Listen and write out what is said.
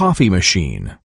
coffee machine.